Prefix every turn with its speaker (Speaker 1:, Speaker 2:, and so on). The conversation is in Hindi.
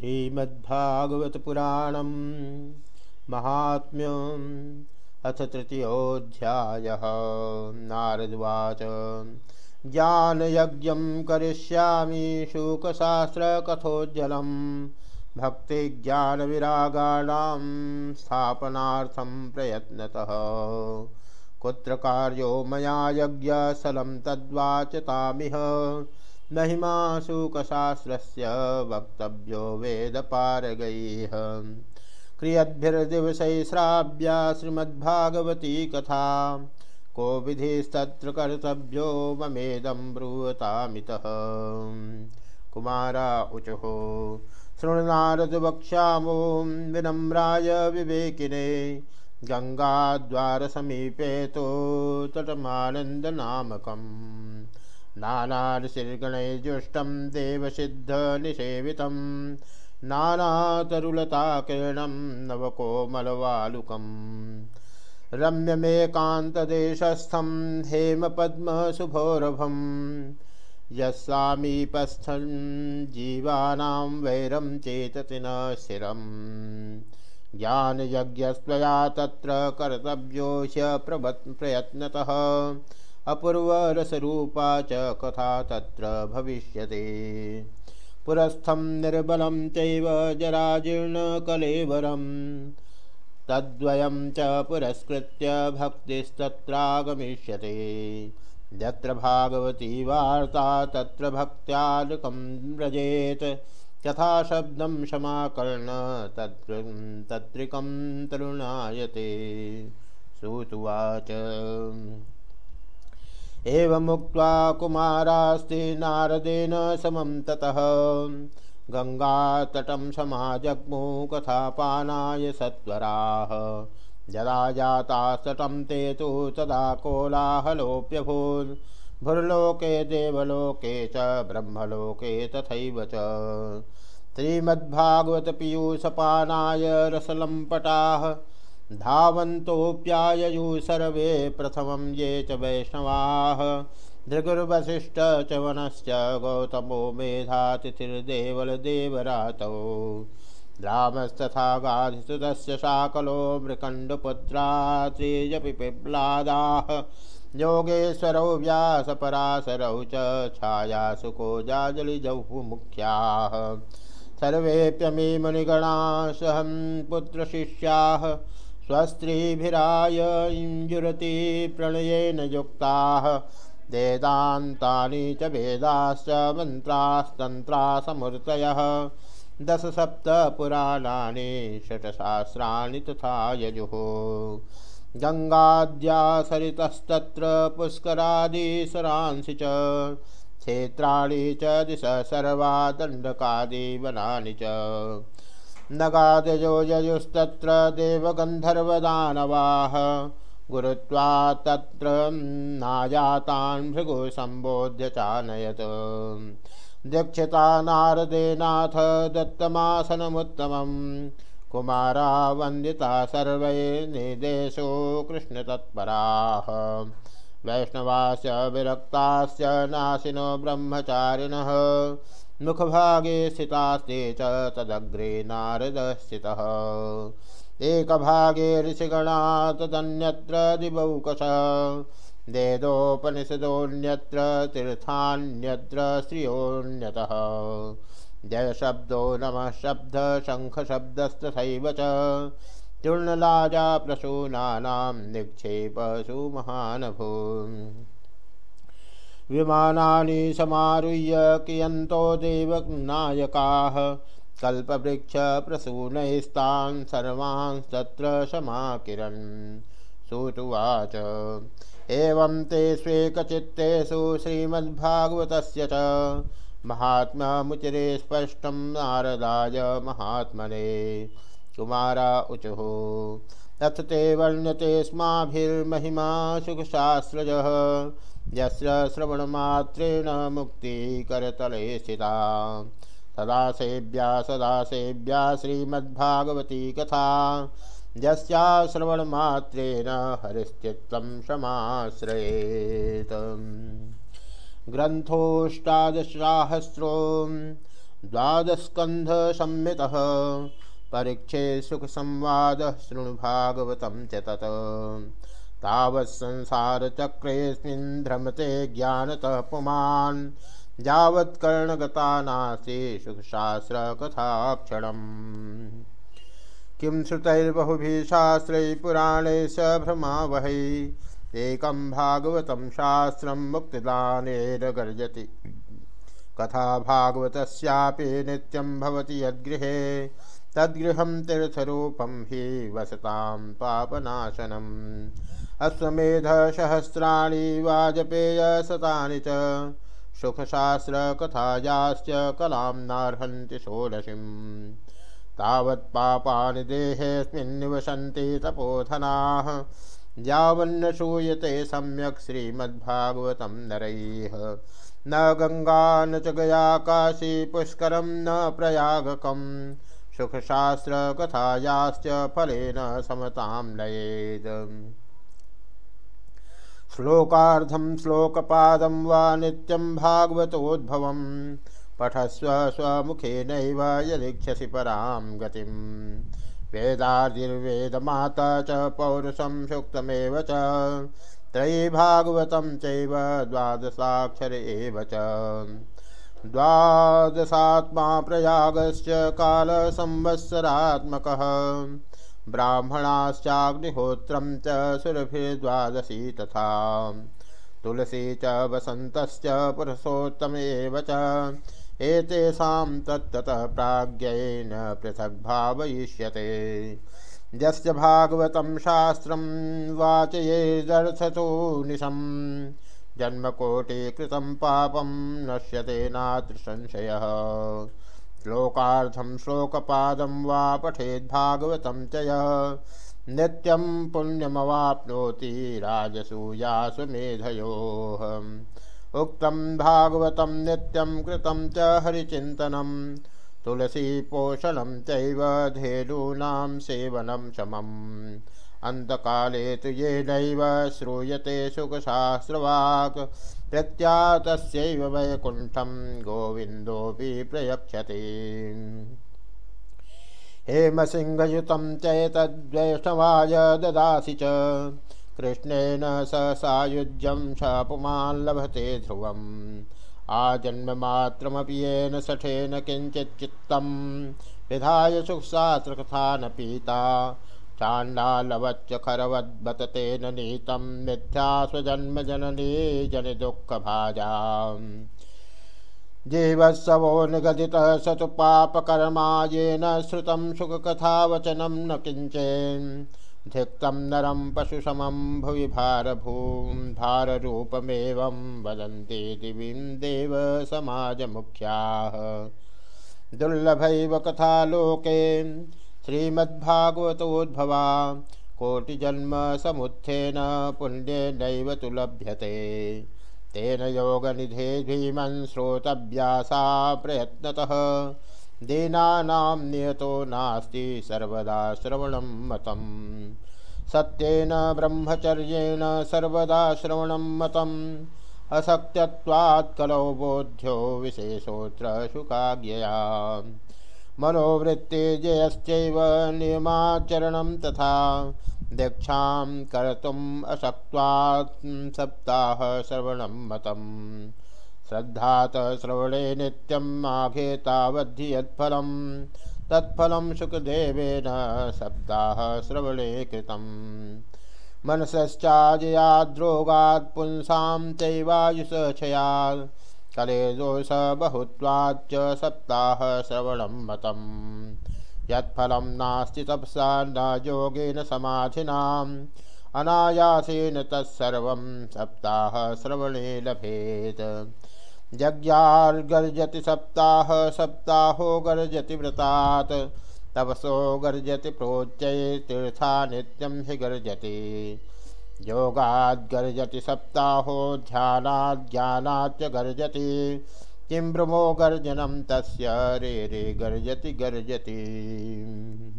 Speaker 1: श्रीमद्भागवत पुराणम महात्म्यम अथ तृतीयोध्याय नारदवाच। ज्ञानयज्ञं करिष्यामि शुकशास्त्रकथोज्जलं भक्तिज्ञानविरागाणां स्थापनार्थं प्रयत्नतः। कुत्र कार्यो मया यज्ञस्थलं तद्वाचतामिह। महिमा शुकशास्त्रस्य वक्तव्यो वेदपारगैः क्रियद्भिर्दिवसैश्राव्या श्रीमद्भागवती कथा। को विधिस्तत्र कर्तव्यो ममेदं ब्रूवतामितः। कुमारा ऊचुः शृणुनारदवक्ष्यामो विनम्राय विवेकिने। गङ्गाद्वारसमीपे तो तटमानन्दनामकम्। नानार्षिर्गणैर्जुष्टं देवसिद्धनिषेवितं नानातरुलताकिरणं नवकोमलवालुकम् रम्यमेकान्तदेशस्थं हेमपद्मशुभोरभं यस्वामीपस्थं जीवानां वैरं चेतति न स्थिरम् ज्ञानयज्ञस्त्वया तत्र कर्तव्यो प्रयत्नतः अपूर्वरसरूपा च कथा तत्र भविष्यति। पुरस्थं निर्बलं चैव जराजीर्णकलेवरं तद्वयं च पुरस्कृत्य भक्तिस्तत्रागमिष्यते। यत्र भागवती वार्ता तत्र भक्त्यालुकं व्रजेत्। यथा शब्दं क्षमाकर्ण तत्र तत्रिकं तरुणायते। श्रुतुवाच एवमुक्त्वा कुमारास्ति नारदेन समं ततः। गङ्गातटं समाजग्मु कथापानाय सत्वराः यदा जातास्तटं ते तु तदा कोलाहलोऽप्यभूत् भुर्लोके देवलोके च ब्रह्मलोके तथैव च। श्रीमद्भागवतपीयूषपानाय रसलम्पटाः धावन्तोऽप्याययु सर्वे प्रथमं ये च वैष्णवाः, भृगुर्वसिष्ठ च वनश्च गौतमो मेधातिथिर्देवलदेवरातौ। रामस्तथा गाधिसुतस्य शाकलो मृकण्डपुत्रात्रियपि पिप्लादाः, योगेश्वरौ व्यासपराशरौ च छायासुको जाजलिजौ मुख्याः। सर्वेऽप्यमी मुनिगणा सहं पुत्रशिष्याः स्वस्त्रीभिरायुरति प्रणयेन युक्ताः। वेदान्तानि च वेदाश्च मन्त्रास्तन्त्रासमूर्तयः। दशसप्तपुराणानि षट्सहस्राणि तथा यजुः। गङ्गाद्या सरितस्तत्र पुष्करादिसरांसि च। क्षेत्राणि च दिश सर्वा दण्डकादिवनानि च। नगादयो ययुस्तत्र देवगन्धर्वदानवाः। गुरुत्वा तत्र नायातान् भृगु सम्बोध्य चानयत्। दीक्षिता नारदेनाथ दत्तमासनमुत्तमं कुमारा वन्दिता सर्वैर्निदेशो कृष्णतत्पराः। वैष्णवाश्च विरक्ताश्च नाशिनो ब्रह्मचारिणः। मुखभागे स्थितास्ते च तदग्रे नारदस्थितः। एकभागे ऋषिगणा तदन्यत्र दिवौकशः वेदोपनिषदोऽन्यत्र तीर्थान्यत्र श्रियोऽन्यतः जयशब्दो नमः शब्दशङ्खशब्दस्तथैव च। चूर्णलाजा प्रसूनानां निक्षेपसु महानभून् विमानानि समारुह्य कियन्तो देवनायकाः। कल्पवृक्षप्रसूनैस्तान् सर्वांस्तत्र समाकिरन् सुतुवाच। एवं ते स्वेकचित्तेषु श्रीमद्भागवतस्य च। महात्म्यमुचिरे स्पष्टं नारदाय महात्मने। कुमारा ऊचुः अथ ते वर्ण्यते स्माभिर्महिमा सुखशास्त्रजः। यस्य श्रवणमात्रेण मुक्तिकरतले स्थिता। सदा सेव्या सदा सेव्या श्रीमद्भागवती कथा। यस्या श्रवणमात्रेण हरिश्चित्तं समाश्रयेत् ग्रन्थोष्टादशाहस्रो द्वादस्कंध संमित। परीक्षे सुख संवाद शृणु भागवत च तत्। चक्रेऽस्मिन् भ्रमते ज्ञानतः पुमान्, यावत् कर्णगता नास्ति सुखशास्त्रकथाक्षणम्। किं श्रुतैर्बहुभिः शास्त्रैः पुराणे स भ्रमा वहै एकं भागवतं शास्त्रं मुक्तिदानेन गर्जति। कथा भागवतस्यापि नित्यं भवति यद्गृहे। तद्गृहं तीर्थरूपं हि वसतां पापनाशनम्। अश्वमेधसहस्राणि वाजपेयशतानि च। सुखशास्त्रकथायाश्च कलां नार्हन्ति षोडशीम्। तावत् पापानि देहेऽस्मिन् निवसन्ति तपोधनाः। यावन्न श्रूयते सम्यक् श्रीमद्भागवतं नरैः। न गङ्गा न च गया काशी पुष्करं न प्रयागकं सुखशास्त्रकथायाश्च फलेन समतां नयेत् श्लोकार्धं श्लोकपादं वा नित्यं भागवतोद्भवम्। पठस्व स्वमुखेनैव यदीक्षसि परां गतिं वेदादिर्वेदमाता च पौरुषं सुक्तमेव च। त्रयी भागवतं द्वादशाक्षर एव च। द्वादशात्मा प्रयागश्च कालसंवत्सरात्मकः। ब्राह्मणाश्चाग्निहोत्रं च सुरभिर्द्वादशी तथा। तुलसी च वसन्तश्च पुरुषोत्तम एव च। एतेषां तत्ततः यस्य भागवतं शास्त्रं वाचयेदर्थतो निशं। जन्मकोटिकृतं पापं नश्यते नात्र संशयः श्लोकार्थं श्लोकपादं वा पठेद्भागवतं च यः। नित्यं पुण्यमवाप्नोति राजसूयासु मेधयोः। उक्तं भागवतं नित्यं कृतं च तुलसीपोषणं चैव धेनूनां सेवनं शमम् तु येनैव श्रूयते सुखशास्त्रवाक्। प्रत्यातस्यैव वैकुण्ठं गोविन्दोऽपि प्रयक्षते हेमसिंहयुतं चैतद्वैष्णवाय ददासि च। कृष्णेन स सायुज्यं शापुमान् लभते ध्रुवम्। आजन्ममात्रमपि सठेन किञ्चित् चित्तं विधाय सुखशास्त्रकथा न पीता। चाण्डालवच्च खरवद्बत तेन नीतं मिथ्या स्वजन्मजननी जनिदुःखभाजाम्। जीवत्सवो निगदितः स तु पापकर्मा येन श्रुतं सुखकथावचनं न किञ्चेन्। धिक्तं नरं पशुसमं भुवि भारभूं भाररूपमेवं वदन्ति दिवीं देवसमाजमुख्याः दुर्लभैव कथालोके श्रीमद्भागवतोद्भवा कोटिजन्मसमुत्थेन पुण्येनैव तु लभ्यते। तेन योगनिधे धीमन् श्रोतव्यासा प्रयत्नतः। दीनानां नियतो नास्ति सर्वदा श्रवणं मतं सत्येन ब्रह्मचर्येण सर्वदा श्रवणं मतम्। असक्त्यत्वात् बोध्यो विशेषोऽत्र शुकाज्ञया मनोवृत्तिजयश्चैव नियमाचरणं तथा दीक्षां कर्तुम् असक्त्वात् सप्ताहश्रवणं मतम्। श्रद्धात श्रवणे नित्यं माघे तावद्धि यत्फलं। तत्फलं सुखदेवेन सप्ताहश्रवणे कृतं मनसश्चाजयाद्रोगात् पुंसां चैवायुषक्षयात् कलेदोष बहुत्वाच्च सप्ताहश्रवणं मतम्। यत्फलं नास्ति तपसा न योगेन समाधिनाम् अनायासेन तत्सर्वं सप्ताहश्रवणे लभेत्। यज्ञार्गर्जति सप्ताह, सप्ताहो गर्जति व्रतात्। तपसो गर्जति प्रोच्चये तीर्था नित्यं हि गर्जति। योगाद्गर्जति सप्ताहो ज्ञानाच्च गर्जति। किं भ्रमो गर्जनं, तस्य रे रे गर्जति गर्जति।